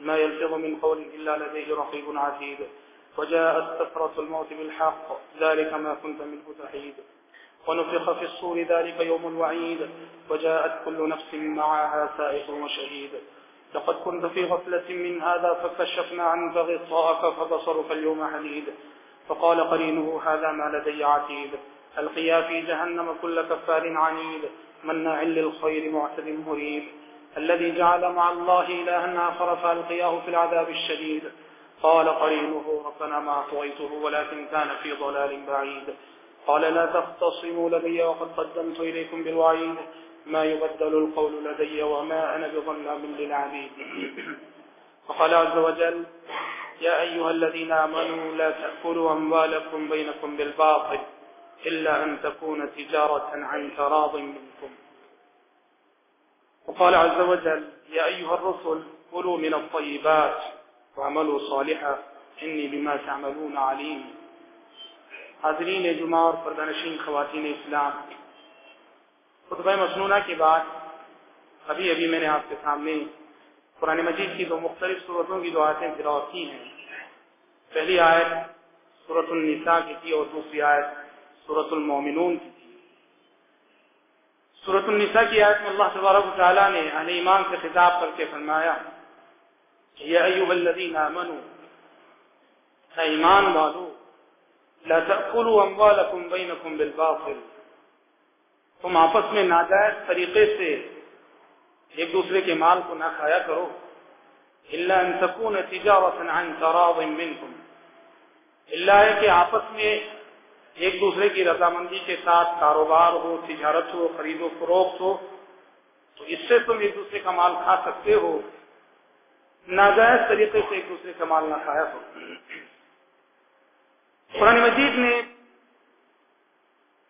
ما يلفظ من قول إلا لديه رقيب عتيد وجاءت سكرة الموت بالحق. ذلك ما كنت منه تحيد. ونفخ في الصور ذلك يوم الوعيد. وجاءت كل نفس معها سائق وشهيد. لقد كنت في غفلة من هذا فكشفنا عنك غطاءك فبصرك اليوم حديد. فقال قرينه، هذا ما لدي عتيد. القيا في جهنم كل كفار عنيد. مناع للخير معتد مريب. الذي جعل مع الله إلها آخر فألقياه في العذاب الشديد. قال قرينه، ربنا ما أطويته ولكن كان في ضلال بعيد. قال، لا تختصموا لدي وقد قدمت إليكم بالوعيد. ما يبدل القول لدي وما أنا بظلام للعبيد. وقال عز وجل، يا أيها الذين آمنوا، لا تأكلوا أموالكم بينكم بالباطل إلا أن تكون تجارة عن تراض منكم. وقال عز وجل، يا أيها الرسل، كلوا من الطيبات وعملوا صالحا، إني بما تعملون عليم. حاضرین جمعہ اور پردنشین خواتین اسلام، خطبہ مصنوعہ کے بعد، ابھی ابھی میں نے آپ کے سامنے قرآن مجید کی دو مختلف صورتوں کی دو آیتیں تلاوت کی ہیں۔ پہلی آیت صورت النساء کی تھی اور دوسری آیت صورت المومنون کی۔ صورت النساء کی آیت میں اللہ تبارک و تعالیٰ نے اہل ایمان سے خطاب کر کے فرمایا یا ایوہ الذین آمنوا ایمان والو، لا تأکلوا اموالکم بینکم بالباطل۔ تم آپس میں ناجائز طریقے سے ایک دوسرے کے مال کو نہ کھایا کرو۔ الا ان تكون تجارة عن تراض منكم الا ہے کہ آپس میں ایک دوسرے کی رضامندی کے ساتھ کاروبار ہو، تجارت ہو، خرید و فروخت ہو، تو اس سے تم ایک دوسرے کا مال کھا سکتے ہو۔ ناجائز طریقے سے ایک دوسرے کا مال نہ کھایا ہو۔ قرآن مجید نے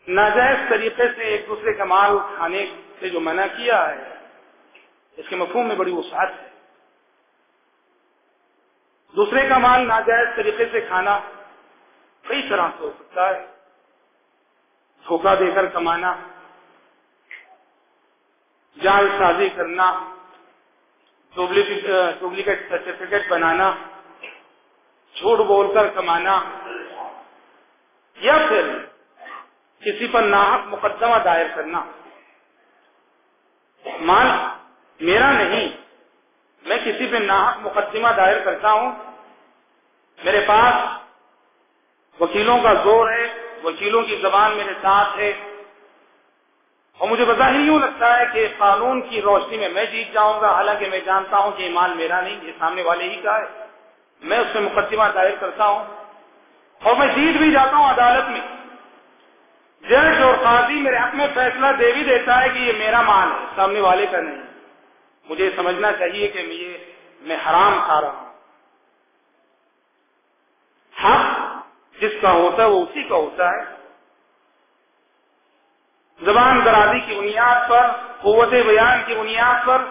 ناجائز طریقے سے ایک دوسرے کا مال کھانے سے جو منع کیا ہے، اس کے مفہوم میں بڑی وسعت ہے۔ دوسرے کا مال ناجائز طریقے سے کھانا کئی طرح سے ہو سکتا ہے۔ دھوکہ دے کر کمانا، جال سازی کرنا ڈپلیکیٹ سرٹیفکیٹ بنانا، جھوٹ بول کر کمانا، یا پھر کسی پر ناحق مقدمہ دائر کرنا۔ مال میرا نہیں، میں کسی پہ ناحق مقدمہ دائر کرتا ہوں۔ میرے پاس وکیلوں کا زور ہے وکیلوں کی زبان میرے ساتھ ہے۔ اور مجھے بظاہر یوں لگتا ہے کہ قانون کی روشنی میں میں جیت جاؤں گا۔ حالانکہ میں جانتا ہوں کہ یہ مال میرا نہیں، یہ سامنے والے ہی کا ہے۔ میں اس پہ مقدمہ دائر کرتا ہوں۔ اور میں جیت بھی جاتا ہوں عدالت میں۔ جج اور قاضی میرے حق میں فیصلہ دے بھی دیتا ہے کہ یہ میرا مال ہے، سامنے والے کا نہیں۔ مجھے سمجھنا چاہیے کہ میں میں حرام کھا رہا ہوں حق جس کا ہوتا ہے وہ اسی کا ہوتا ہے۔ زبان درازی کی بنیاد پر، قوت بیان کی بنیاد پر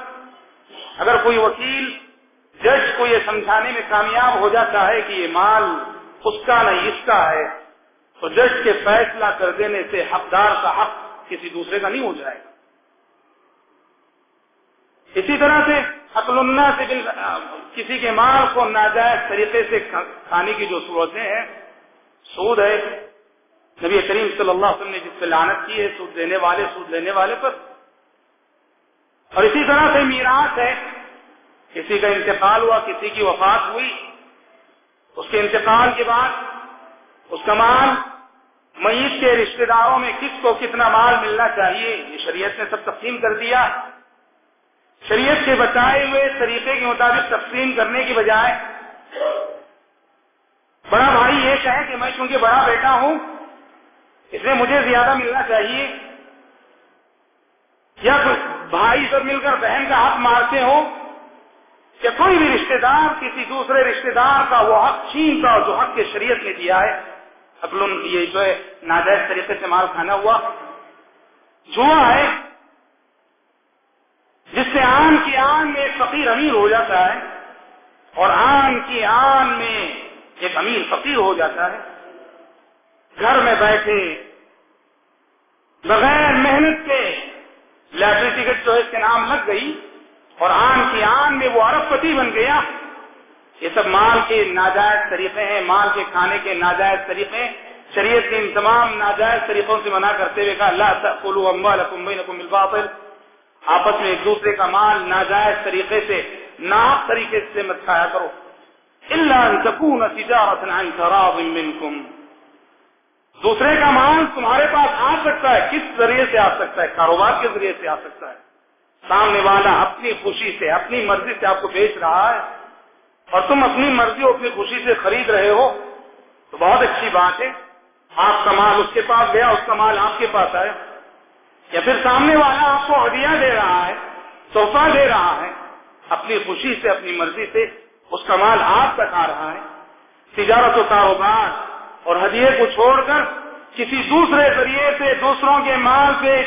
اگر کوئی وکیل جج کو یہ سمجھانے میں کامیاب ہو جاتا ہے کہ یہ مال اس کا نہیں، اس کا ہے، تو جج کے فیصلہ کر دینے سے حقدار کا حق کسی دوسرے کا نہیں ہو جائے گا۔ اسی طرح سے عقل سے کسی کے مال کو ناجائز طریقے سے کھانے کی جو صورتیں ہیں سود ہے۔ نبی کریم صلی اللہ علیہ وسلم نے جس پہ لانت کی ہے، سود دینے والے، سود لینے والے پر۔ اور اسی طرح سے میراث ہے۔ کسی کا انتقال ہوا، کسی کی وفات ہوئی، اس کے انتقال کے بعد اس کا مال، میت کے رشتہ داروں میں کس کو کتنا مال ملنا چاہیے؟ یہ شریعت نے سب تقسیم کر دیا۔ شریعت کے بتائے ہوئے طریقے کے مطابق تقسیم کرنے کی بجائے بڑا بھائی یہ کہے کہ میں چونکہ بڑا بیٹا ہوں، اس لیے مجھے زیادہ ملنا چاہیے۔ یا بھائی سب مل کر بہن کا حق مارتے ہو کہ کوئی بھی رشتہ دار، کسی دوسرے رشتہ دار کا وہ حق چھین کا جو حق کے شریعت نے دیا ہے۔ اقل یہ جو ہے ناجائز طریقے سے مال کھانا ہوا۔ جوا ہے، جس سے آن کی آن میں ایک فقیر امیر ہو جاتا ہے اور آن کی آن میں ایک امیر فقیر ہو جاتا ہے۔ گھر میں بیٹھے بغیر محنت کے لاٹری ٹکٹ جو ہے اس کے نام لگ گئی اور آن کی آن میں وہ ارب پتی بن گیا۔ یہ سب مال کے ناجائز طریقے ہیں، مال کے کھانے کے ناجائز طریقے شریعت کے ان تمام ناجائز طریقوں سے منع کرتے ہوئے کہا اللہ الباطل آپس میں ایک دوسرے کا مال ناجائز طریقے سے ناپ طریقے سے مت کھایا کرو۔ اللہ منكم. دوسرے کا مال تمہارے پاس آ سکتا ہے. کس ذریعے سے آ سکتا ہے؟ کاروبار کے ذریعے سے آ سکتا ہے. سامنے والا اپنی خوشی سے، اپنی مرضی سے آپ کو بیچ رہا ہے اور تم اپنی مرضی اور اپنی خوشی سے خرید رہے ہو، تو بہت اچھی بات ہے۔ آپ کا مال اس کے پاس گیا، اس کا مال آپ کے پاس آیا۔ یا پھر سامنے والا آپ کو ہدیہ دے رہا ہے، تحفہ دے رہا ہے، اپنی خوشی سے، اپنی مرضی سے اس کا مال آپ تک آ رہا ہے۔ تجارت و کاروبار اور ہدیے کو چھوڑ کر کسی دوسرے ذریعے سے دوسروں کے مال پہ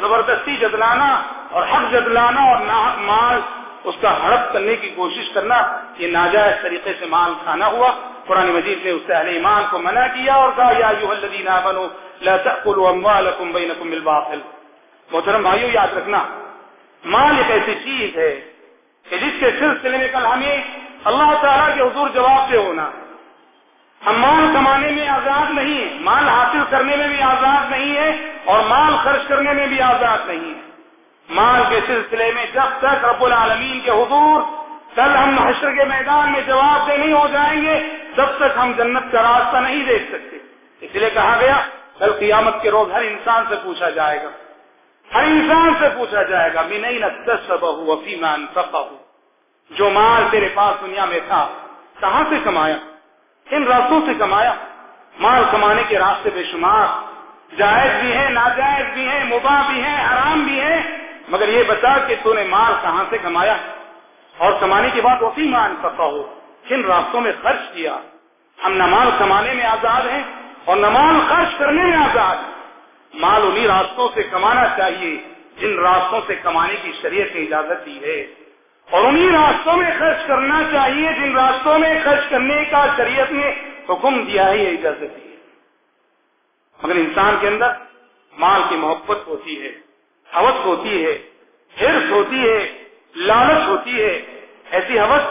زبردستی جدلانا اور حق جدلانا اور ناحق مال اس کا ہڑپ کرنے کی کوشش کرنا، یہ ناجائز طریقے سے مال کھانا ہوا۔ قرآن مجید نے اس سے اہل ایمان کو منع کیا اور کہا، یا الذین آمنوا، لا تأکلوا اموالکم بینکم بالباطل. محترم بھائیو، یاد رکھنا، مال ایک ایسی چیز ہے کہ جس کے سلسلے میں کل ہمیں اللہ تعالیٰ کے حضور جواب سے ہونا۔ ہم مال کمانے میں آزاد نہیں ہے مال حاصل کرنے میں بھی آزاد نہیں ہے اور مال خرچ کرنے میں بھی آزاد نہیں ہے مال کے سلسلے میں جب تک رب العالمین کے حضور کل ہم حشر کے میدان میں جواب دے نہیں ہو جائیں گے، جب تک ہم جنت کا راستہ نہیں دیکھ سکتے۔ اس لیے کہا گیا، کل قیامت کے روز ہر انسان سے پوچھا جائے گا۔ ہر انسان سے پوچھا جائے گا میں نہیں نہ جو مال تیرے پاس دنیا میں تھا، کہاں سے کمایا؟ ان راستوں سے کمایا۔ مال کمانے کے راستے بے شمار۔ جائز بھی ہیں، ناجائز بھی ہیں، مباح بھی ہیں، حرام بھی ہیں، مگر یہ بتا کہ تو نے مال کہاں سے کمایا؟ اور کمانے کے بعد اسی مان پتا ہو۔ کن راستوں میں خرچ کیا۔ ہم نہ مال کمانے میں آزاد ہیں اور نہ مال خرچ کرنے میں آزاد مال انہی راستوں سے کمانا چاہیے جن راستوں سے کمانے کی شریعت نے اجازت دی ہے۔ اور انہی راستوں میں خرچ کرنا چاہیے، جن راستوں میں خرچ کرنے کا شریعت نے حکم دیا ہے، یہ اجازت دی ہے۔ مگر انسان کے اندر مال کی محبت ہوتی ہے، حوث ہوتی ہے ہرس ہوتی ہے، لالچ ہوتی ہے۔ ایسی حوث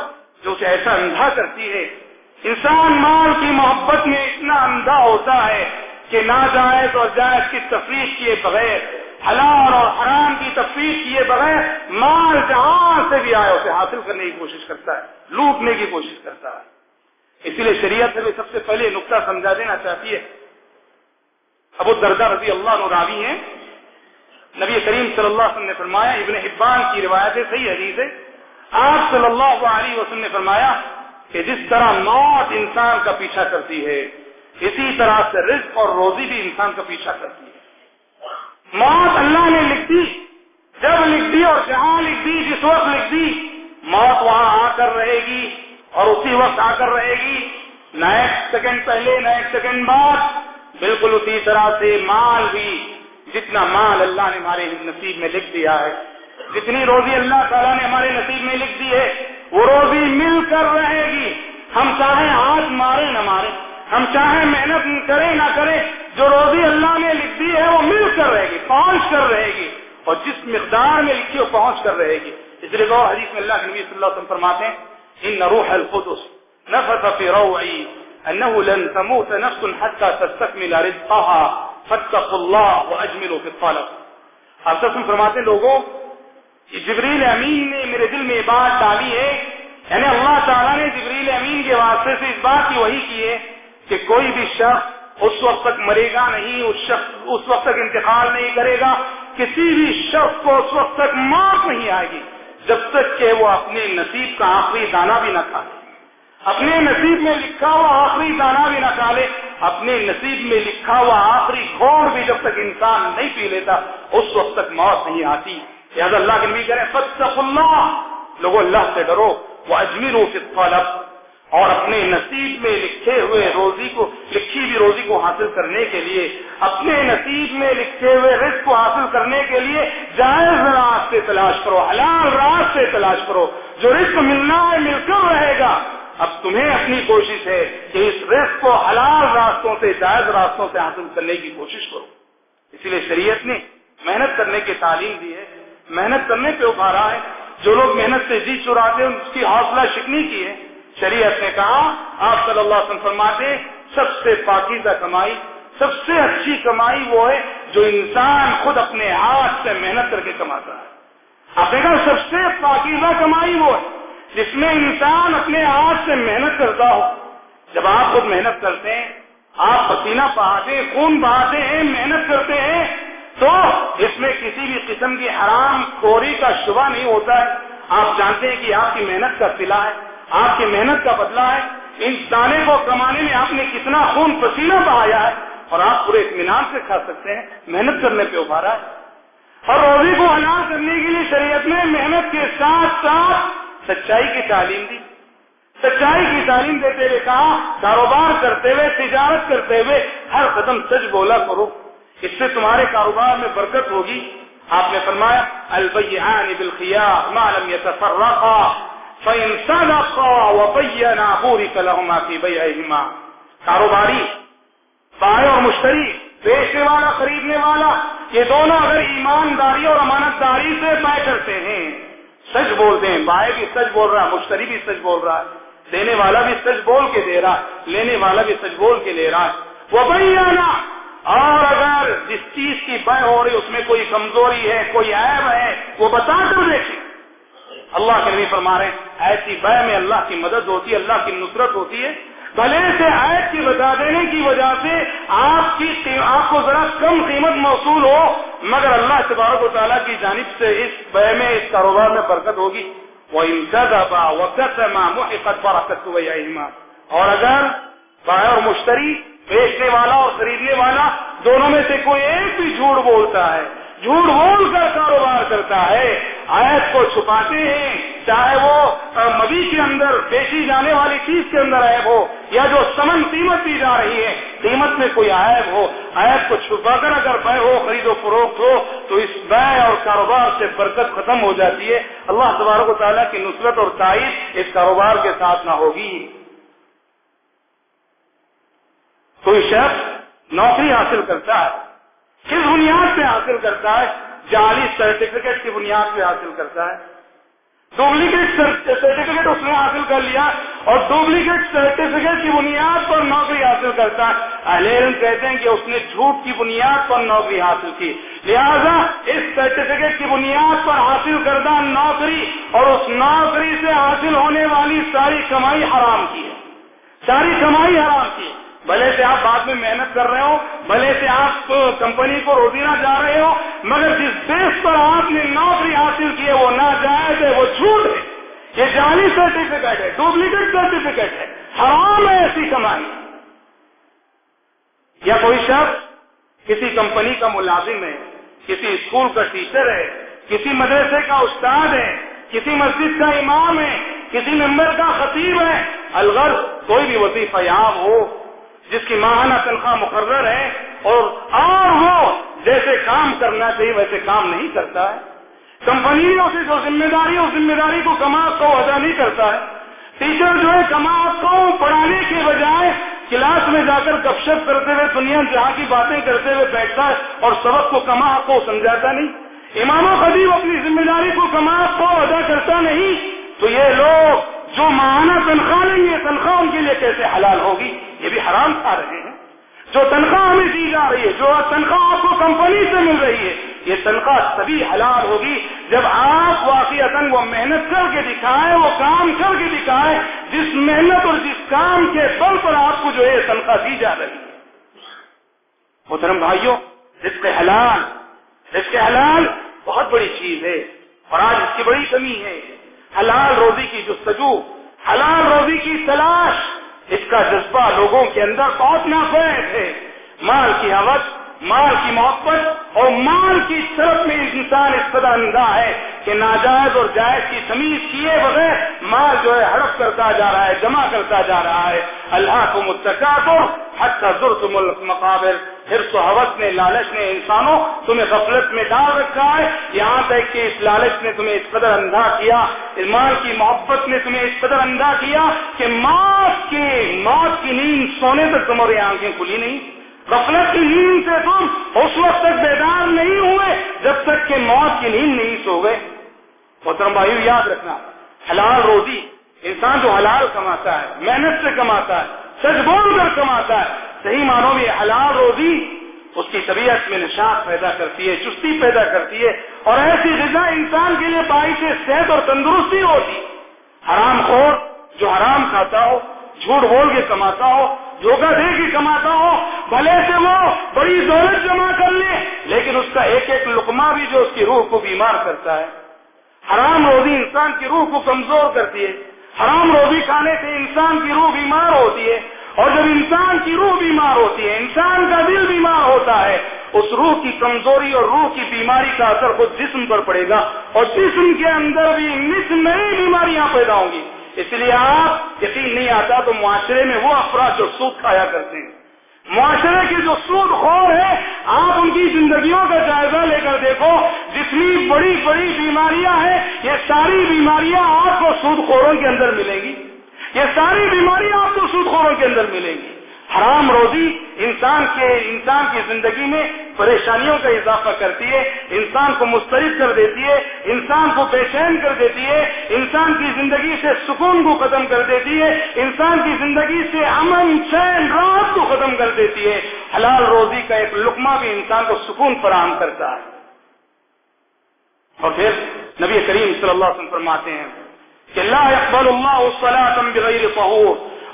جو اسے ایسا اندھا کرتی ہے۔ انسان مال کی محبت میں اتنا اندھا ہوتا ہے کہ ناجائز اور جائز کی تفریح کیے بغیر حلال اور حرام کی تفریح کیے بغیر مال جہاں سے بھی آئے اسے حاصل کرنے کی کوشش کرتا ہے، لوٹنے کی کوشش کرتا ہے۔ اسی لیے شریعت میں سب سے پہلے نقطہ سمجھا دینا چاہتی ہے۔ ابو دردہ رضی اللہ راوی ہیں۔ نبی کریم صلی اللہ علیہ وسلم نے فرمایا، ابن حبان کی روایت صحیح حدیث ہے۔ آپ صلی اللہ علیہ وسلم نے فرمایا کہ جس طرح موت انسان کا پیچھا کرتی ہے، اسی طرح سے رزق اور روزی بھی انسان کا پیچھا کرتی ہے۔ موت اللہ نے لکھ دی، جب لکھ دی اور جہاں لکھ دی، جس وقت لکھ دی، موت وہاں آ کر رہے گی اور اسی وقت آ کر رہے گی۔ نہ ایک سیکنڈ پہلے، نہ ایک سیکنڈ بعد، بالکل اسی طرح سے مال بھی جتنا مال اللہ نے ہمارے نصیب میں لکھ دیا ہے، جتنی روزی اللہ تعالیٰ نے ہمارے نصیب میں لکھ دی ہے، وہ روزی مل کر رہے گی۔ ہم چاہیں ہاتھ مارے نہ مارے ہم چاہیں محنت کریں، نہ کریں جو روزی اللہ نے لکھ دی ہے وہ مل کر رہے گی، پہنچ کر رہے گی، اور جس مقدار میں لکھی وہ پہنچ کر رہے گی۔ اس لیے غور حدیث میں اللہ نبی صلی اللہ علیہ وسلم فرماتے ہیں، ان روح القدس نفث في روعي انه لن تموت نفس حتى تستكمل رزقها فاتقوا الله واجملوا في الطلب. آپ سب فرماتے ہیں، لوگوں جبریل امین نے میرے دل میں یہ بات ڈالی ہے یعنی اللہ تعالیٰ نے جبریل امین کے واسطے سے اس بات کی وہی کی ہے کہ کوئی بھی شخص اس وقت تک مرے گا نہیں، اس شخص، اس وقت تک انتقال نہیں کرے گا، کسی بھی شخص کو اس وقت تک موت نہیں آئے گی، جب تک کہ وہ اپنے نصیب کا آخری دانہ بھی نہ کھائے اپنے نصیب میں لکھا ہوا آخری دانہ بھی نہ کھا لے، اپنے نصیب میں لکھا ہوا آخری گھوڑ بھی جب تک انسان نہیں پی لیتا، اس وقت تک موت نہیں آتی۔ لہٰذا اللہ کے نبی کریں فتح اللہ لوگوں، اللہ سے ڈرو۔ وہ اجمیر ہو طلب اور اپنے نصیب میں لکھے ہوئے روزی کو، لکھی ہوئی روزی کو حاصل کرنے کے لیے، اپنے نصیب میں لکھے ہوئے رزق کو حاصل کرنے کے لیے جائز راستے تلاش کرو، حلال راستے تلاش کرو۔ جو رزق ملنا ہے، مل کر رہے گا۔ اب تمہیں اپنی کوشش ہے کہ اس رزق کو حلال راستوں سے، جائز راستوں سے حاصل کرنے کی کوشش کرو۔ اسی لیے شریعت نے محنت کرنے کی تعلیم دی ہے، محنت کرنے پہ ابھارا ہے۔ جو لوگ محنت سے جی چراتے ہیں اس کی حوصلہ شکنی کی ہے۔ شریعت نے کہا، آپ صلی اللہ علیہ وسلم فرماتے سب سے پاکیزہ کمائی، سب سے اچھی کمائی وہ ہے جو انسان خود اپنے ہاتھ سے محنت کر کے کماتا ہے۔ آپ نے کہا، سب سے پاکیزہ کمائی وہ ہے جس میں انسان اپنے ہاتھ سے محنت کرتا ہو۔ جب آپ خود محنت کرتے ہیں، آپ پسینہ بہاتے ہیں، خون بہاتے ہیں، محنت کرتے ہیں، تو اس میں کسی بھی قسم کی حرام خوری کا شبہ نہیں ہوتا۔ ہے آپ جانتے ہیں کہ آپ کی محنت کا سلا ہے۔ آپ کی محنت کا بدلہ ہے، ان دانے کو کمانے میں آپ نے کتنا خون پسینہ بہایا ہے اور آپ پورے اطمینان سے کھا سکتے ہیں، محنت کرنے پہ ابھارا ہے۔ اور روزی کو حلال کرنے کے لیے شریعت نے محنت کے ساتھ ساتھ سچائی کی تعلیم دی۔ سچائی کی تعلیم دیتے ہوئے کہا، کاروبار کرتے ہوئے، تجارت کرتے ہوئے ہر قدم سچ بولا کرو۔ اس سے تمہارے کاروبار میں برکت ہوگی۔ آپ نے فرمایا، البیعان بالخیار ما لم يتفرقا فإن صدقا وبينا بورك لهما في بيعهما کاروباری، بائے اور مشتری، بیچنے والا، خریدنے والا، یہ دونوں اگر ایمانداری اور امانت داری سے طے کرتے ہیں، سچ بولتے ہیں بائیں بھی سچ بول رہا ہے مشتری بھی سچ بول رہا ہے دینے والا بھی سچ بول کے دے رہا ہے لینے والا بھی سچ بول کے لے رہا۔ ہے وہ بھائی آنا اور اگر جس چیز کی بہ ہو رہی، اس میں کوئی کمزوری ہے، کوئی عیب ہے، وہ بتا کر دیکھیں۔ اللہ کے نبی فرما رہے ہیں، ایسی بہ میں اللہ کی مدد ہوتی ہے، اللہ کی نصرت ہوتی ہے۔ بھلے سے عائد کی بتا دینے کی وجہ سے آپ کی آپ کو ذرا کم قیمت موصول ہو، مگر اللہ تبارک و تعالیٰ کی جانب سے اس بے میں، اس کاروبار میں برکت ہوگی۔ وہ وقت برکت اور اگر بائے اور مشتری، بیچنے والا اور خریدنے والا دونوں میں سے کوئی ایک بھی جھوٹ بولتا ہے، جھوٹ بول کر کاروبار کرتا ہے آیت کو چھپاتے ہیں، چاہے وہ مبی کے اندر بیچی جانے والی چیز کے اندر عیب ہو، یا جو سمن قیمت دی جا رہی ہے، قیمت میں کوئی عیب ہو عیب کو چھپا کر اگر بے ہو، خرید و فروخت ہو، تو اس بے اور کاروبار سے برکت ختم ہو جاتی ہے۔ اللہ تبارک و تعالیٰ کی نصرت اور تائید اس کاروبار کے ساتھ نہ ہوگی۔ کوئی شخص نوکری حاصل کرتا ہے کس بنیاد پہ حاصل کرتا ہے جعلی سرٹیفکیٹ کی بنیاد پہ حاصل کرتا ہے۔ ڈپلیکیٹ سرٹیفکیٹ اس نے حاصل کر لیا اور ڈپلیکیٹ سرٹیفکیٹ کی بنیاد پر نوکری حاصل کرتا ہے۔ اہل علم کہتے ہیں کہ اس نے جھوٹ کی بنیاد پر نوکری حاصل کی۔ لہذا اس سرٹیفکیٹ کی بنیاد پر حاصل کردہ نوکری اور اس نوکری سے حاصل ہونے والی ساری کمائی حرام کی ہے۔ ساری کمائی حرام کی ہے۔ بھلے سے آپ بعد میں محنت کر رہے ہو آپ کمپنی کو روزینہ جا رہے ہو، مگر جس دیش پر آپ نے نوکری حاصل کی ہے، وہ ناجائز ہے، وہ جھوٹ ہے۔ یہ جعلی سرٹیفکیٹ ہے ڈپلیکیٹ سرٹیفکیٹ ہے۔ حرام ہے ایسی کمائی۔ یا کوئی شخص کسی کمپنی کا ملازم ہے، کسی اسکول کا ٹیچر ہے، کسی مدرسے کا استاد ہے، کسی مسجد کا امام ہے، کسی ممبر کا خطیب ہے، الغرض کوئی بھی وظیفہ یاب ہو، جس کی ماہانہ تنخواہ مقرر ہے اور اور وہ جیسے کام کرنا چاہیے، ویسے کام نہیں کرتا ہے۔ کمپنی میں اسے جو ذمہ داری اس ذمہ داری کو کما کو ادا نہیں کرتا ہے۔ ٹیچر جو ہے کما کو پڑھانے کے بجائے کلاس میں جا کر گپ شپ کرتے ہوئے، دنیا جہاں کی باتیں کرتے ہوئے بیٹھتا ہے اور سبق کو کما کو سمجھاتا نہیں۔ امام و خدیب اپنی ذمہ داری کو کما کو ادا کرتا نہیں۔ تو یہ لوگ جو ماہانہ تنخواہ لیں گے، تنخواہ ان کے لیے کیسے حلال ہوگی؟ یہ بھی حرام کھا رہے ہیں۔ جو تنخواہ ہمیں دی جا رہی ہے، جو تنخواہ آپ کو کمپنی سے مل رہی ہے، یہ تنخواہ تبھی حلال ہوگی جب آپ واقعی وہ محنت کر کے دکھائیں، وہ کام کر کے دکھائیں، جس محنت اور جس کام کے بل پر آپ کو جو ہے تنخواہ دی جا رہی ہے۔ محترم بھائیوں، رزق حلال رزق حلال بہت بڑی چیز ہے اور آج اس کی بڑی کمی ہے۔ حلال روزی کی جستجو، حلال روزی کی تلاش۔ اس کا جذبہ لوگوں کے اندر بہت نافذ ہے مال کی حوث مال کی محبت اور مال کی طرف میں انسان اس قدر اندھا ہے کہ ناجائز اور جائز کی تمیز کیے بغیر مال جو ہے ہڑپ کرتا جا رہا ہے، جمع کرتا جا رہا ہے۔ اللہ کو متقا کو حد کا مقابل پھر تو حوث نے، لالچ نے انسانوں تمہیں غفلت میں ڈال رکھا ہے۔ یہاں تک کہ اس لالچ نے تمہیں اس قدر اندھا کیا، اس مال کی محبت نے تمہیں اس قدر اندھا کیا کہ موت کی موت کی نیند سونے تک تمہاری آنکھیں کھلی نہیں۔ غفلت کی نیند سے تم اس وقت تک بیدار نہیں ہوئے جب تک کہ موت کی نیند نہیں سو گئے۔ محترم بھائی یاد رکھنا، حلال روزی انسان جو حلال کماتا ہے، محنت سے کماتا ہے، سچ بول کر کماتا ہے، صحیح مانو بھی حلال روزی اس کی طبیعت میں نشاط پیدا کرتی ہے، چستی پیدا کرتی ہے اور ایسی غذا انسان کے لیے باعث صحت اور تندرستی ہوتی۔ حرام خور جو حرام کھاتا ہو، جھوٹ بول کے کماتا ہو دھوکہ دے کے کماتا ہو بھلے سے وہ بڑی دولت جمع کر لے، لیکن اس کا ایک ایک لقمہ بھی جو اس کی روح کو بیمار کرتا ہے۔ حرام روزی انسان کی روح کو کمزور کرتی ہے۔ حرام روزی کھانے سے انسان کی روح بیمار ہوتی ہے۔ اور جب انسان کی روح بیمار ہوتی ہے، انسان کا دل بیمار ہوتا ہے، اس روح کی کمزوری اور روح کی بیماری کا اثر خود جسم پر پڑے گا۔ اور جسم کے اندر بھی نس نئی بیماریاں پیدا ہوں گی۔ اس لیے آپ یقین نہیں آتا تو معاشرے میں وہ افراد جو سود کھایا کرتے ہیں۔ معاشرے کے جو سود خور ہے، آپ ان کی زندگیوں کا جائزہ لے کر دیکھو، جتنی بڑی بڑی بیماریاں ہیں، یہ ساری بیماریاں آپ کو سود خوروں کے اندر ملیں گی۔ یہ ساری بیماریاں آپ کو سود خوروں کے اندر ملیں گی۔ حرام روزی انسان کے انسان کی زندگی میں پریشانیوں کا اضافہ کرتی ہے، انسان کو مسترد کر دیتی ہے، انسان کو بے چین کر دیتی ہے، انسان کی زندگی سے سکون کو ختم کر دیتی ہے، انسان کی زندگی سے امن، چین رات کو ختم کر دیتی ہے۔ حلال روزی کا ایک لکما بھی انسان کو سکون فراہم کرتا ہے۔ اور پھر نبی کریم صلی اللہ علیہ وسلم فرماتے ہیں کہ لا يقبل الله صلاة بغير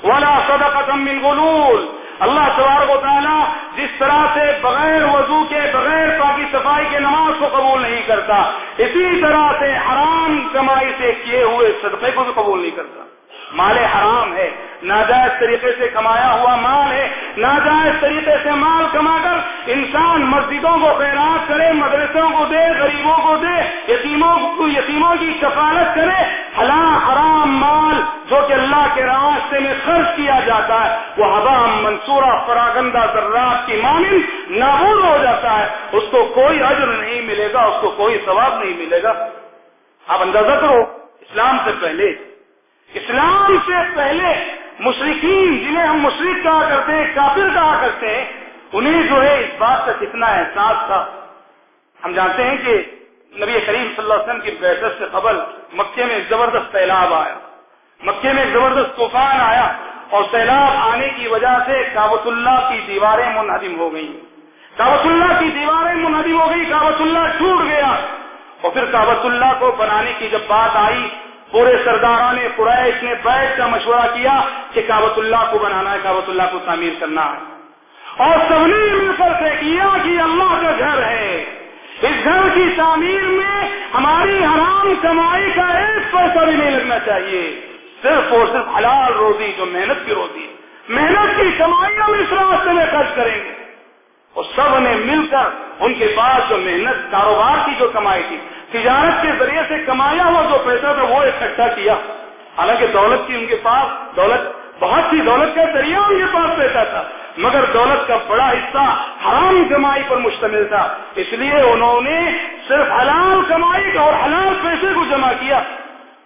ولا صدقة من غلول. اللہ تبارک و تعالیٰ جس طرح سے بغیر وضو کے، بغیر پاکی صفائی کے نماز کو قبول نہیں کرتا، اسی طرح سے حرام کمائی سے کیے ہوئے صدقے کو بھی قبول نہیں کرتا۔ مال حرام ہے۔ ناجائز طریقے سے کمایا ہوا مال ہے۔ ناجائز طریقے سے مال کما کر انسان مسجدوں کو خیرات کرے، مدرسوں کو دے، غریبوں کو دے، یتیموں کو یتیموں کی کفالت کرے۔ حلال حرام مال جو کہ اللہ کے راستے میں خرچ کیا جاتا ہے، وہ حرام، منصورہ فراگندہ ذرات کی مانند نابود ہو جاتا ہے۔ اس کو کوئی عجر نہیں ملے گا، اس کو کوئی ثواب نہیں ملے گا۔ آپ اندازہ کرو، اسلام سے پہلے اسلام سے پہلے مشرقین جنہیں ہم مشرق کہا کرتے ہیں، کافر کہا کرتے ہیں، انہیں جو ہے اس بات کا کتنا احساس تھا۔ ہم جانتے ہیں کہ نبی کریم صلی اللہ علیہ وسلم کی بحثت سے قبل مکے میں زبردست سیلاب آیا۔ مکے میں زبردست طوفان آیا اور سیلاب آنے کی وجہ سے کابت اللہ کی دیواریں منہدم ہو گئی کابت اللہ کی دیواریں منہدم ہو گئی کابت اللہ ٹوٹ گیا۔ اور پھر کابت اللہ کو بنانے کی جب بات آئی پورے سرداران قریش نے بیٹھ کا مشورہ کیا کہ کابت اللہ کو بنانا ہے کابت اللہ کو تعمیر کرنا ہے۔ اور سب نے مل کر طے کیا کہ اللہ کا گھر ہے۔ اس گھر کی تعمیر میں ہماری حرام کمائی کا ایک پیسہ بھی نہیں لگنا چاہیے۔ صرف اور صرف حلال روزی جو محنت کی روزی محنت کی کمائی ہم اس راستے میں خرچ کریں گے۔ اور سب نے مل کر ان کے پاس جو محنت، کاروبار کی جو کمائی تھی تجارت کے ذریعے سے کمایا ہوا جو پیسہ تھا وہ اکٹھا کیا۔ حالانکہ دولت کی ان کے پاس دولت، بہت سی دولت کا ذریعہ ان کے پاس پیسہ تھا، مگر دولت کا بڑا حصہ حرام کمائی پر مشتمل تھا۔ اس لیے انہوں نے صرف حلال کمائی اور حلال پیسے کو جمع کیا۔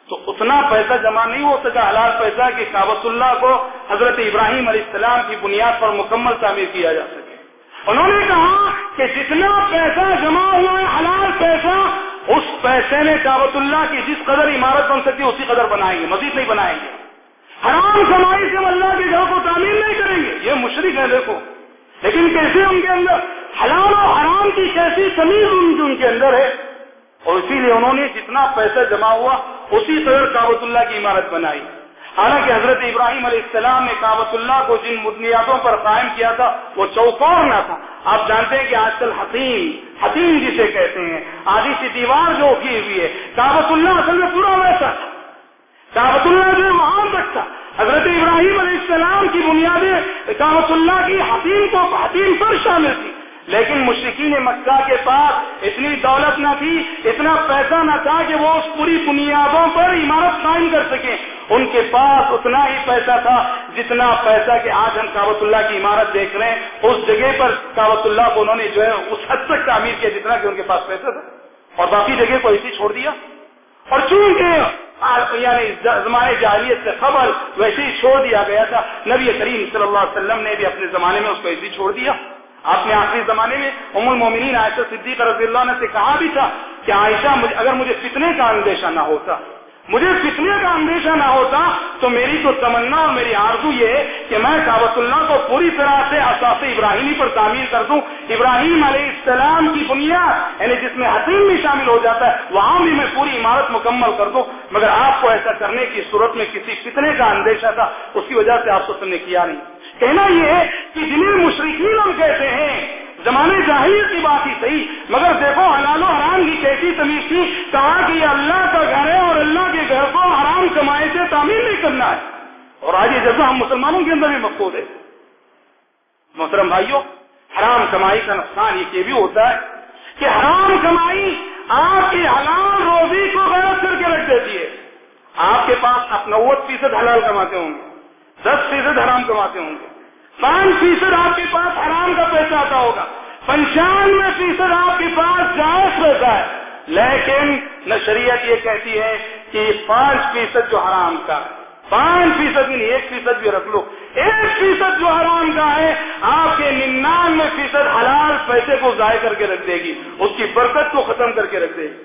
تو اتنا پیسہ جمع نہیں ہو سکا، حلال پیسہ کہ کابت اللہ کو حضرت ابراہیم علیہ السلام کی بنیاد پر مکمل تعمیر کیا جا سکے۔ انہوں نے کہا کہ جتنا پیسہ جمع ہوا ہے، حلال پیسہ اس پیسے میں کابت اللہ کی جس قدر عمارت بن سکتی ہے، اسی قدر بنائیں گے، مزید نہیں بنائیں گے۔ حرام کمائی سے ہم اللہ کے گھر کو تعمیر نہیں کریں گے۔ یہ مشرق ہے دیکھو۔ لیکن کیسے ان کے اندر حلال و حرام کی کیسی تمیز ان کے اندر ہے؟ اور اسی لیے انہوں نے جتنا پیسہ جمع ہوا، اسی قدر کابت اللہ کی عمارت بنائی۔ حالانکہ حضرت ابراہیم علیہ السلام نے کابت اللہ کو جن بنیادوں پر قائم کیا تھا، وہ چوکور نہ تھا۔ آپ جانتے ہیں کہ آج کل حتیم حتیم جسے کہتے ہیں، آدھی سی دیوار جو کی ہوئی ہے کابت اللہ اصل میں پورا ویسا تھا۔ کابت اللہ جو وہاں تک تھا۔ حضرت ابراہیم علیہ السلام کی بنیادیں کابت اللہ کی حتیم کو، حتیم پر شامل تھی لیکن مشرقین مکہ کے پاس اتنی دولت نہ تھی، اتنا پیسہ نہ تھا کہ وہ اس پوری بنیادوں پر عمارت قائم کر سکیں۔ ان کے پاس اتنا ہی پیسہ تھا جتنا پیسہ کہ آج ہم کابت اللہ کی عمارت دیکھ رہے ہیں۔ اس جگہ پر کابت اللہ کو انہوں نے جو ہے اس حد تک تعمیر کیا جتنا کہ ان کے پاس پیسہ تھا۔ اور باقی جگہ کو ایسی چھوڑ دیا۔ اور چونکہ یعنی زمانے جاہلیت سے خبر ویسے ہی چھوڑ دیا گیا تھا، نبی کریم صلی اللہ علیہ وسلم نے بھی اپنے زمانے میں اس کو ایسے ہی چھوڑ دیا۔ آپ نے آخری زمانے میں ام المومنین عائشہ صدیق رضی اللہ نے سے کہا بھی تھا کہ عائشہ اگر مجھے فتنے کا اندیشہ نہ ہوتا، مجھے فتنے کا اندیشہ نہ ہوتا، تو میری تو تمنا اور میری آرزو یہ ہے کہ میں کابت اللہ کو پوری طرح سے اساس ابراہیمی پر تعمیر کر دوں۔ ابراہیم علیہ السلام کی بنیاد یعنی جس میں حتیم بھی شامل ہو جاتا ہے، وہاں بھی میں پوری عمارت مکمل کر دوں۔ مگر آپ کو ایسا کرنے کی صورت میں کسی فتنے کا اندیشہ تھا، اس کی وجہ سے آپ کو نے کیا نہیں۔ کہنا یہ ہے کہ جنہیں مشرقین ہم کہتے ہیں، زمانے ظاہر کی بات ہی صحیح، مگر دیکھو حلال و حرام کی کیسی تمیز تھی، کہا کہ یہ اللہ کا گھر ہے اور اللہ کے گھر کو حرام کمائے سے تعمیر نہیں کرنا ہے۔ اور آج یہ جذبہ ہم مسلمانوں کے اندر بھی مقبول ہے۔ محترم بھائیوں حرام کمائی کا نقصان یہ بھی ہوتا ہے کہ حرام کمائی آپ کی حلال روزی کو غلط کر کے رکھ دیتی ہے۔ آپ کے پاس آپ نوت فیصد حلال کماتے ہوں گے، دس فیصد حرام کماتے ہوں گے۔ پانچ فیصد آپ کے پاس حرام کا پیسہ آتا ہوگا۔ پنچانوے فیصد آپ کے پاس جائز پیسہ ہے۔ لیکن نہ شریعت یہ کہتی ہے کہ پانچ فیصد جو حرام کا ہے۔ پانچ فیصد بھی نہیں، ایک فیصد بھی رکھ لو۔ ایک فیصد جو حرام کا ہے، آپ کے ننانوے فیصد حلال پیسے کو ضائع کر کے رکھ دے گی۔ اس کی برکت کو ختم کر کے رکھ دے گی۔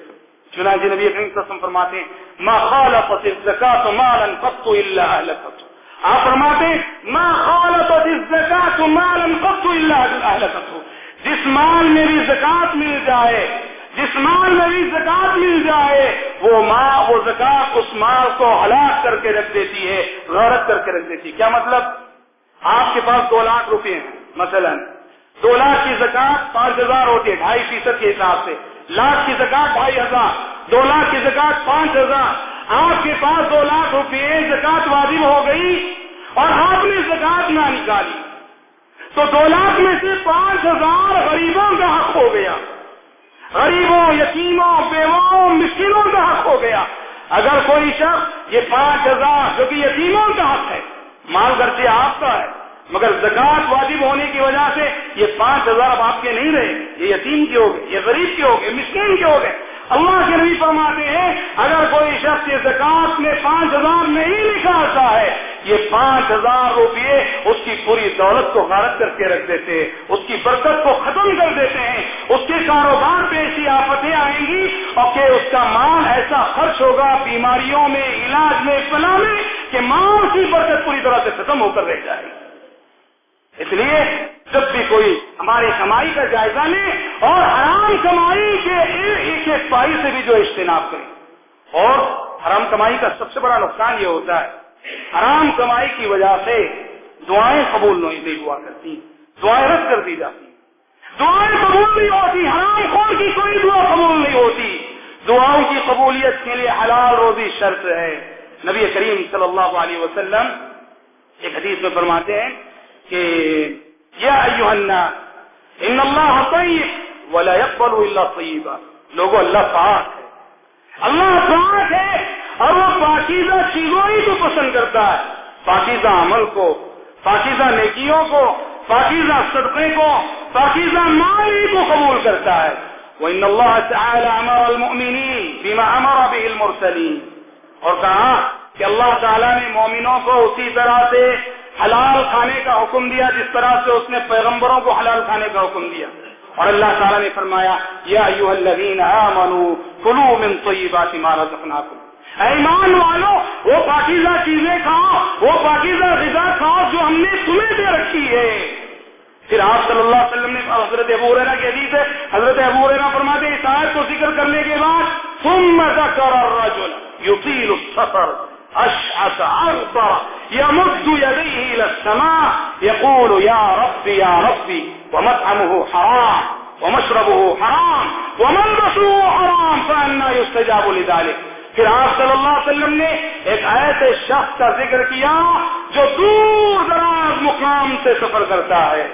چنانچہ نبی قسم فرماتے ہیں، ما خالفت الزکاة مالا قط الا اهلكت آپ فرماتے ماں خالت مال جس مال میں بھی زکات مل جائے، جس مال میں بھی زکات مل جائے، وہ ماں وہ زکات اس مال کو ہلاک کر کے رکھ دیتی ہے غورت کر کے رکھ دیتی ہے۔ کیا مطلب؟ آپ کے پاس دو لاکھ روپے ہیں، مثلا۔ دو لاکھ کی زکات پانچ ہزار ہوتی ہے، ڈھائی فیصد کے حساب سے۔ لاکھ کی زکات ڈھائی ہزار۔ دو لاکھ کی زکات پانچ ہزار۔ آپ کے پاس دو لاکھ روپئے زکات واجب ہو گئی اور آپ نے زکات نہ نکالی۔ تو دو لاکھ میں سے پانچ ہزار غریبوں کا حق ہو گیا۔ غریبوں، یتیموں، بیواؤں، مسکینوں کا حق ہو گیا۔ اگر کوئی شخص یہ پانچ ہزار جو کہ یتیموں کا حق ہے، مال گھر آپ کا ہے، مگر زکات واجب ہونے کی وجہ سے یہ پانچ ہزار اب آپ کے نہیں رہے، یہ یتیم کے ہو گئے، یہ غریب کے ہو گئے مسکین کے ہو گئے اللہ کے نبی فرماتے ہیں، اگر کوئی شخص یہ زکات میں پانچ ہزار نہیں نکالتا ہے، یہ پانچ ہزار روپئے اس کی پوری دولت کو غارت کر کے رکھ دیتے ہیں، اس کی برکت کو ختم کر دیتے ہیں، اس کے کاروبار پہ ایسی آفتیں آئیں گی اور کہ اس کا مال ایسا خرچ ہوگا، بیماریوں میں، علاج میں، فلاں میں، کہ مال کی برکت پوری طرح سے ختم ہو کر رہ جائے گی۔ اس لیے جب بھی کوئی ہماری کمائی کا جائزہ لے اور حرام کمائی کے ایک ایک پائی سے بھی جو اجتناب کرے، اور حرام کمائی کا سب سے بڑا نقصان یہ ہوتا ہے، حرام کمائی کی وجہ سے دعائیں قبول نہیں ہوا کرتی، دعائیں رد کر دی جاتی۔ دعائیں قبول نہیں ہوتی، حرام خور کی کوئی دعا قبول نہیں ہوتی۔ دعاؤں کی قبولیت کے لیے حلال روزی شرط ہے۔ نبی کریم صلی اللہ علیہ وسلم ایک حدیث میں فرماتے ہیں کہ یا ایوہ الناس، ان اللہ طیب ولا يقبل الا طیبا۔ لوگوں، اللہ پاک ہے۔ اللہ پاک ہے اور وہ پاکیزہ چیزوں ہی کو پسند کرتا ہے۔ پاکیزہ عمل کو، پاکیزہ نیکیوں کو، پاکیزہ صدقے کو، پاکیزہ مال ہی کو قبول کرتا ہے۔ وَإِنَّ اللَّهَ تَعَالَى أَمَرَ الْمُؤْمِنِينَ بِمَا أَمَرَ بِهِ الْمُرْسَلِينَ۔ اور کہا کہ اللہ تعالیٰ نے مومنوں کو اسی طرح سے حلال کھانے کا حکم دیا جس طرح سے اس نے پیغمبروں کو حلال کھانے کا حکم دیا۔ اور اللہ تعالیٰ نے فرمایا، یا من طیبات ما رزقناکم۔ ایمان والو، وہ پاکیزہ چیزیں کھاؤ، وہ پاکیزہ غذا کھاؤ جو ہم نے تمہیں دے رکھی ہے۔ پھر آپ صلی اللہ علیہ وسلم نے حضرت ابو رینا کی حدیث ہے، حضرت ابو رینا فرماتے اس آیت کو ذکر کرنے کے بعد، ثم ذکر الرجل يطيل السفر۔ اشعث اغبر يمد يديه الى السماء، يقول يا ربي يا ربي، ومطعمه حرام، ومشربه حرام، وملبسه حرام، فأنا يستجاب لذلك. پھر آپ صلی اللہ علیہ وسلم نے ایک ایسے شخص کا ذکر کیا جو دور دراز مقام سے سفر کرتا ہے۔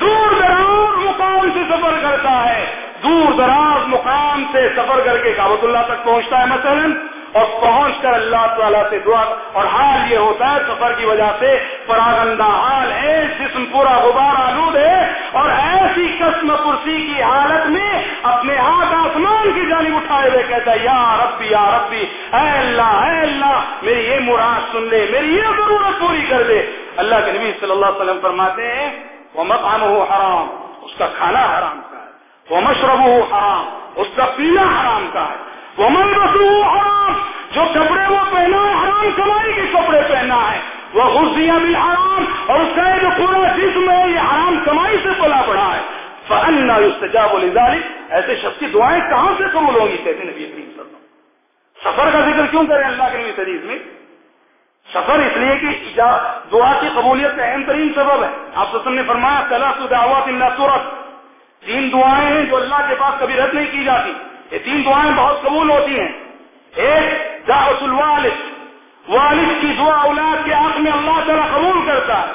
دور دراز مقام سے سفر کرتا ہے۔ دور دراز مقام سے سفر کر کے کابت اللہ تک پہنچتا ہے، مثلا اور پہنچ کر اللہ تعالیٰ سے دعا اور حال یہ ہوتا ہے سفر کی وجہ سے پراگندہ حال ہے جسم پورا غبار آلود ہے اور ایسی قسم پرسی کی حالت میں اپنے ہاتھ آسمان کی جانب اٹھائے ہوئے کہتا ہے، یا ربی یا ربی، اے اللہ اے اللہ، میری یہ مراد سن لے، میری یہ ضرورت پوری کر دے۔ اللہ کے نبی صلی اللہ علیہ وسلم فرماتے ہیں وہ مکان ہو حرام، اس کا کھانا حرام کا ہے۔ وہ مشرب ہو حرام، اس کا پینا حرام کا ہے۔ وہ من رسو حرام جو کپڑے وہ پہنا ہے، حرام کمائی کے کپڑے پہنا ہے۔ وہ خرسیاں بھی حرام اور اس کا جو پورا جسم ہے یہ حرام کمائی سے پلا پڑا ہے۔ فن استجاب الزاری ایسے شخص کی دعائیں کہاں سے قبول ہوں گی؟ کہتے نبی کریم صلی اللہ سفر کا ذکر کیوں کریں اللہ کے نبی شریف میں؟ سفر اس لیے کہ دعا کی قبولیت کا اہم ترین سبب ہے۔ آپ سسم نے فرمایا کلا تو دعوت اللہ صورت تین دعائیں ہیں جو اللہ کے پاس کبھی رد نہیں کی جاتی۔ یہ تین دعائیں بہت قبول ہوتی ہیں۔ ایک دعوت الوالد والد کی دعا اولاد کے حق میں اللہ تعالیٰ قبول کرتا ہے۔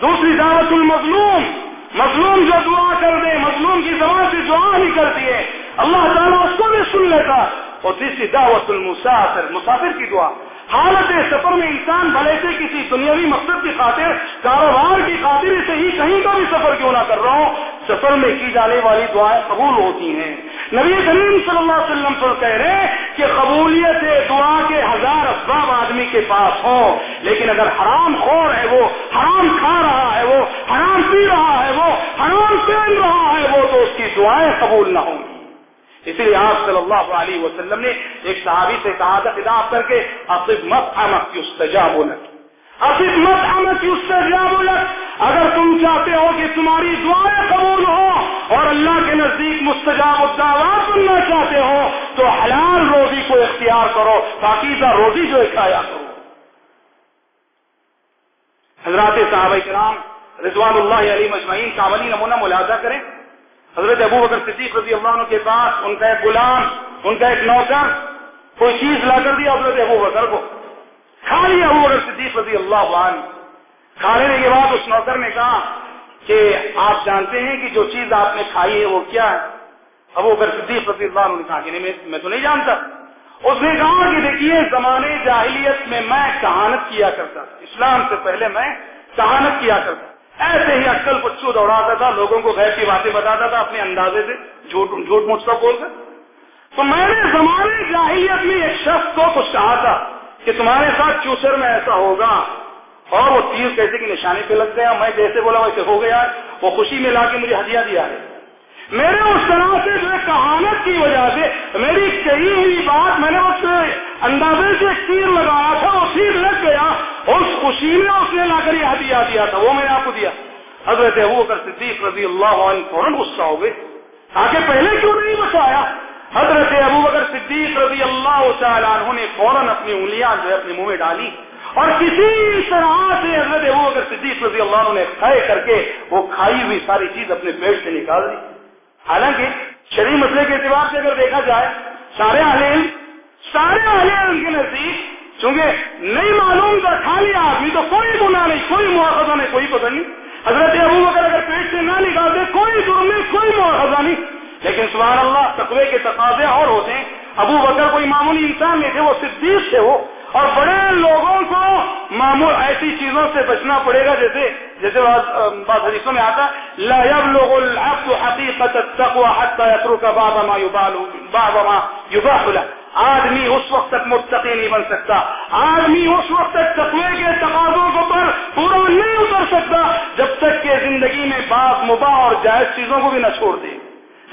دوسری دعوت المظلوم مظلوم جو دعا کر دے، مظلوم کی زبان سے دعا نہیں کرتی ہے۔ اللہ تعالیٰ اس کو بھی سن لیتا۔ اور تیسری دعوت المسافر مسافر کی دعا۔ حالت سفر میں انسان بھلے سے کسی دنیاوی مقصد کی خاطر، کاروبار کی خاطر سے ہی کہیں کا بھی سفر کیوں نہ کر رہا ہوں سفر میں کی جانے والی دعائیں قبول ہوتی ہیں۔ نبی کریم صلی اللہ علیہ وسلم پر کہہ رہے ہیں کہ قبولیت دعا کے ہزار اسباب آدمی کے پاس ہوں۔ لیکن اگر حرام خور ہے، وہ حرام کھا رہا ہے، وہ حرام پی رہا ہے، وہ حرام پہن رہا ہے، وہ تو اس کی دعائیں قبول نہ ہوں۔ گی اسی لیے آپ صلی اللہ علیہ وسلم نے ایک صحابی سے کہا تھا کر کے اصف مت امک کی استجاب اصف مت امک کی استجاب اگر تم چاہتے ہو کہ تمہاری دعائیں قبول ہو اور اللہ کے نزدیک مستجاب الدعوات سننا چاہتے ہو، تو حلال روزی کو اختیار کرو پاکیزہ روزی جو کھایا کرو۔ حضرات صحابہ کرام رضوان اللہ علی مجمعین کا عملی نمونہ ملاحظہ کریں۔ حضرت ابو بکر صدیق رضی اللہ عنہ کے پاس ان کا ایک غلام، ان کا ایک نوکر، کوئی چیز لا کر دیا حضرت ابو بکر کو۔ کھا لیا ابو بکر صدیق رضی اللہ عنہ۔ کھا لینے کے بعد اس نوکر نے کہا کہ آپ جانتے ہیں کہ جو چیز آپ نے کھائی ہے وہ کیا ہے؟ ابو بکر صدیق رضی اللہ عنہ نے کہا کہ نہیں، میں تو نہیں جانتا۔ اس نے کہا کہ دیکھیے، زمانے جاہلیت میں میں کہانت کیا کرتا تھا۔ اسلام سے پہلے میں کہانت کیا کرتا ایسے ہی اکل پچو دوڑاتا تھا، لوگوں کو غیر کی باتیں بتاتا تھا، اپنے اندازے سے جھوٹ جھوٹ مجھ کا بول کر تو میں نے زمانے جاہلیت میں ایک شخص کو کچھ کہا تھا کہ تمہارے ساتھ چوسر میں ایسا ہوگا۔ اور وہ تیر کیسے کی نشانی پہ لگ گیا، میں جیسے بولا ویسے ہو گیا، وہ خوشی میں لا کے مجھے ہدیہ دیا ہے۔ میرے اس طرح سے جو کہانت کی وجہ سے میری کہی ہوئی بات میں نے اس اندازے سے تیر لگایا تھا، وہ تیر لگ گیا، اس خوشی میں اس نے لا کر یہ ہدیہ دیا تھا، وہ میں نے آپ کو دیا۔ حضرت ابو کر صدیق رضی اللہ عنہ فوراً غصہ ہو گئے۔ آگے پہلے کیوں نہیں بتایا حضرت ابو بکر صدیق رضی اللہ تعالیٰ عنہ نے فوراً اپنی انگلیاں جو ہے اپنے منہ میں ڈالی۔ اور کسی طرح سے حضرت ابو بکر صدیق رضی اللہ عنہ نے کھائے کر کے وہ کھائی ہوئی ساری چیز اپنے پیٹ سے نکال دی۔ حالانکہ شریع مسئلے کے اعتبار سے اگر دیکھا جائے، سارے عالم سارے عالم کے نزدیک، چونکہ نہیں معلوم تھا کھا لیا آدمی تو کوئی گناہ نہیں، کوئی مواخذہ نہیں، کوئی پتہ نہیں۔ حضرت ابو بکر اگر پیٹ سے نہ نکالتے کوئی جرم نہیں، کوئی مواخذہ نہیں۔ لیکن سبحان اللہ، تقوی کے تقاضے اور ہوتے ہیں۔ ابو بکر کوئی معمولی انسان نہیں تھے، وہ صدیق تھے وہ۔ اور بڑے لوگوں کو معمول ایسی چیزوں سے بچنا پڑے گا، جیسے جیسے بات حدیثوں میں آتا لا يبلغ العبد حقیقت التقوى حتى يترك بعض ما يبال بعض ما يباح له. آدمی اس وقت تک متقی نہیں بن سکتا۔ آدمی اس وقت تک تقوی کے تقاضوں کو پر پورا نہیں اتر سکتا، جب تک کہ زندگی میں باپ مباح اور جائز چیزوں کو بھی نہ چھوڑ دے۔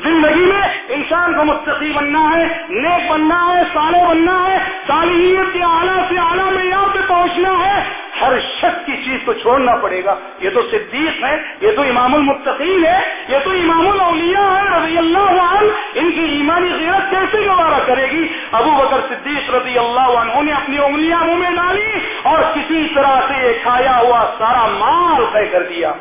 زندگی میں انسان کو مستقی بننا ہے، نیک بننا ہے سالے بننا ہے، صالحیت کے اعلیٰ سے اعلیٰ معیار پہ پہنچنا ہے۔ ہر شخص کی چیز کو چھوڑنا پڑے گا۔ یہ تو صدیق ہے یہ تو امام المتقین ہے یہ تو امام الاولیاء ہے رضی اللہ عنہ۔ ان کی ایمانی غیرت کیسے گوارا کرے گی؟ ابو بکر صدیق رضی اللہ عنہ نے اپنی انگلیاں منہ میں ڈالی اور کسی طرح سے یہ کھایا ہوا سارا مال طے کر دیا۔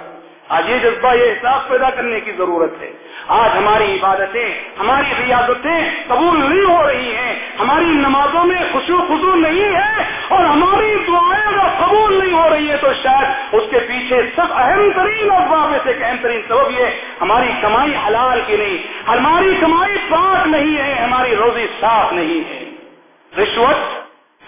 آج یہ جذبہ، یہ احساس پیدا کرنے کی ضرورت ہے۔ آج ہماری عبادتیں، ہماری ریاضتیں قبول نہیں ہو رہی ہیں، ہماری نمازوں میں خوشو خزو نہیں ہے اور ہماری دعائیں اگر قبول نہیں ہو رہی ہے تو شاید اس کے پیچھے سب اہم ترین اسباب میں سے ایک اہم ترین سبب یہ ہماری کمائی حلال کی نہیں، ہماری کمائی پاک نہیں ہے، ہماری روزی صاف نہیں ہے۔ رشوت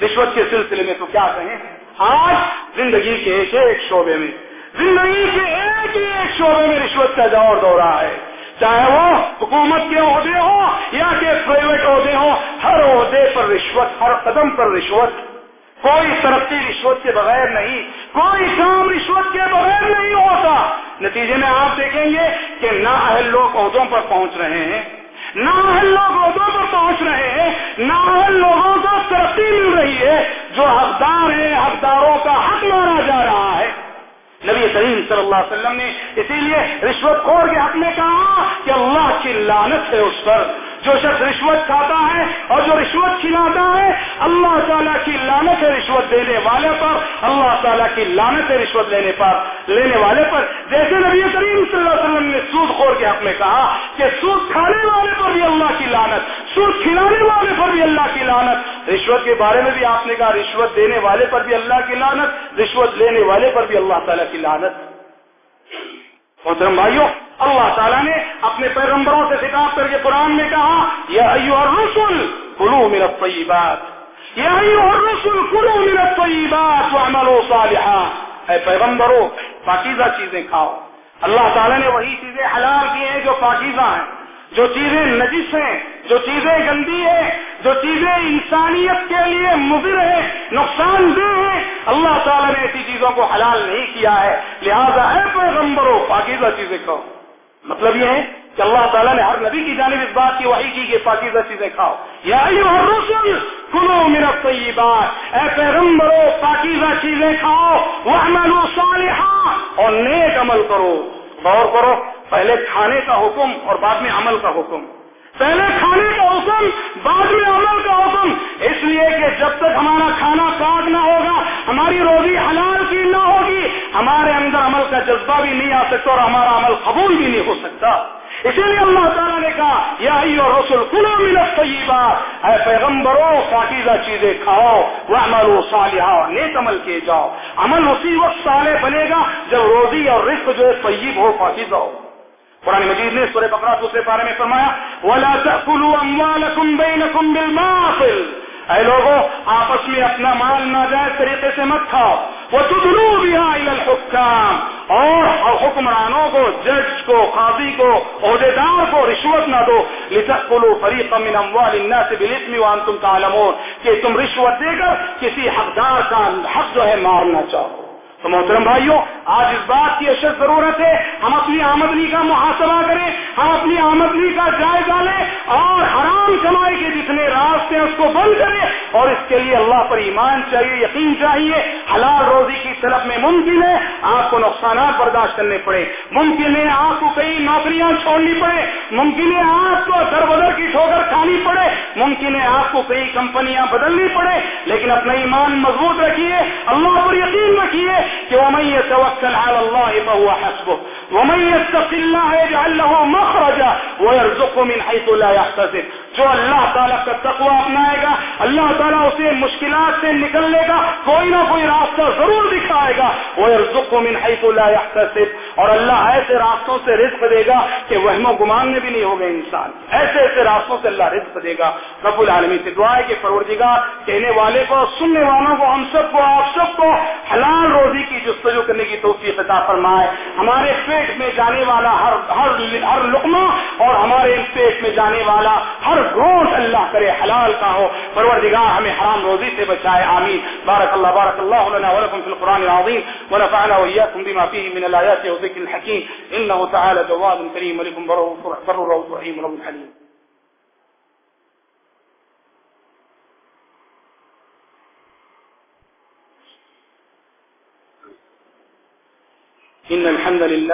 رشوت کے سلسلے میں تو کیا کہیں؟ آج زندگی کے ایک ایک شعبے میں، زندگی کے ایک ہی ایک شعبے میں رشوت کا دور دورہ ہے۔ چاہے وہ حکومت کے عہدے ہو یا کہ پرائیویٹ عہدے ہو ہر عہدے پر رشوت، ہر قدم پر رشوت۔ کوئی ترقی رشوت کے بغیر نہیں، کوئی کام رشوت کے بغیر نہیں ہوتا۔ نتیجے میں آپ دیکھیں گے کہ نہ اہل لوگ عہدوں پر پہنچ رہے ہیں، نہ اہل لوگ عہدوں پر پہنچ رہے ہیں، نہ اہل لوگوں کو ترقی مل رہی ہے۔ جو حقدار ہیں، حقداروں کا حق مارا جا رہا ہے۔ نبی کریم صلی اللہ علیہ وسلم نے اسی لیے رشوت خور کے حق میں کہا کہ اللہ کی لانت ہے اس پر۔ جو شخص رشوت کھاتا ہے اور جو رشوت کھلاتا ہے، اللہ تعالیٰ کی لانت ہے رشوت دینے والے پر، اللہ تعالیٰ کی لانت ہے رشوت لینے پر، لینے والے پر۔ جیسے نبی کریم صلی اللہ علیہ وسلم نے سود خور کے حق میں کہا کہ سود کھانے والے پر بھی اللہ کی لانت سود کھلانے والے پر بھی اللہ کی لانت رشوت کے بارے میں بھی آپ نے کہا، رشوت دینے والے پر بھی اللہ کی لانت رشوت لینے والے پر بھی اللہ تعالیٰ کی لانت محترم بھائیوں اللہ تعالیٰ نے اپنے پیغمبروں سے خطاب کر کے قرآن میں کہا یہ اور رسول کلو میرا طیبات یہ ایو رسول کلو میرا طیبات وعملوا صالحا۔ اے پیغمبرو، پاکیزہ چیزیں کھاؤ۔ اللہ تعالیٰ نے وہی چیزیں حلال کی ہیں جو پاکیزہ ہیں۔ جو چیزیں نجس ہیں، جو چیزیں گندی ہیں، جو چیزیں انسانیت کے لیے مضر ہیں، نقصان دہ ہیں، اللہ تعالیٰ نے ایسی چیزوں کو حلال نہیں کیا ہے۔ لہذا اے پیغمبروں پاکیزہ چیزیں کھاؤ۔ مطلب یہ ہے کہ اللہ تعالیٰ نے ہر نبی کی جانب اس بات کی وحی کی کہ پاکیزہ چیزیں کھاؤ۔ یا رسول کلو میرا طیبات بات اے پیغمبرو، پاکیزہ چیزیں کھاؤ۔ وہ عمل صالحہ اور نیک عمل کرو۔ غور کرو، پہلے کھانے کا حکم اور بعد میں عمل کا حکم۔ پہلے کھانے کا حکم، بعد میں عمل کا حکم۔ اس لیے کہ جب تک ہمارا کھانا پاک نہ ہوگا، ہماری روزی حلال کی نہ ہوگی، ہمارے اندر عمل کا جذبہ بھی نہیں آ سکتا اور ہمارا عمل قبول بھی نہیں ہو سکتا۔ اسی لیے اللہ تعالیٰ نے کہا، یا رسول کلو ملت طیبات اے پیغمبروں، پاکیزہ چیزیں کھاؤ وہ عمل و نیک عمل کیے جاؤ۔ عمل اسی وقت صالح بنے گا جب روزی اور رزق جو ہے طیب ہو، پاکیزہ ہو۔ قرآن مجید نے سورہ بقرہ دوسرے پارے میں فرمایا، وَلَا تَأْكُلُوا أَمْوَالَكُمْ بَيْنَكُمْ بِالْمَاطِلِ اے لوگوں، آپس میں اپنا مال ناجائز طریقے سے مت کھاؤ۔ وہ تدلو بھی الحکام اور حکمرانوں کو، جج کو، قاضی کو، عہدیدار کو رشوت نہ دو۔ لتقلوا فریقا من اموال الناس بالاثم وانتم تعلمون کہ تم رشوت دے کر کسی حقدار کا حق جو ہے مارنا چاہو۔ تو محترم بھائیوں آج اس بات کی اشد ضرورت ہے، ہم اپنی آمدنی کا محاسبہ کریں، ہم اپنی آمدنی کا جائزہ لیں اور حرام کمائی کے جتنے راستے ہیں اس کو بند کریں اور اس کے لیے اللہ پر ایمان چاہیے، یقین چاہیے، حلال روزی کی طرف میں ممکن ہے، آپ کو نقصانات برداشت کرنے پڑے، ممکن ہے آپ کو کئی نوکریاں چھوڑنی پڑے، ممکن ہے آپ کو در بدر کی ٹھوکر کھانی پڑے، ممکن ہے آپ کو کئی کمپنیاں بدلنی پڑے، لیکن اپنا ایمان مضبوط رکھیے، اللہ پر یقین رکھیے ومن يتوكل على الله فهو حسبه، ومن يتق الله يجعل له مخرجا ويرزقه من حيث لا يحتسب. جو اللہ تعالیٰ کا تقوی اپنائے گا، اللہ تعالیٰ اسے مشکلات سے نکلنے کا کوئی نہ کوئی راستہ ضرور دکھائے گا۔ وہ رزق من حیث لا يحتسب۔ اور اللہ ایسے راستوں سے رزق دے گا کہ وہم و گمان میں بھی نہیں ہوگا انسان۔ ایسے ایسے راستوں سے اللہ رزق دے گا۔ رب العالمین سے دعا ہے کہ پروردگار، کہنے والے کو، سننے والوں کو، ہم سب کو، آپ سب کو حلال روزی کی جستجو کرنے کی توفیق عطا فرمائے۔ ہمارے پیٹ میں جانے والا ہر ہر ہر لقمہ اور ہمارے پیٹ میں جانے والا ہر گوشت اللہ کرے حلال کا ہو، پروردگار ہمیں حرام روزی سے بچائے، آمین۔ بارک اللہ بارک اللہ لنا ولكم في القرآن العظيم ونفعنا وإياكم بما فيه من الآيات والذكر الحكيم إنه تعالى جواد كريم ولكم بر رؤوف رحيم رب حليم إن الحمد لله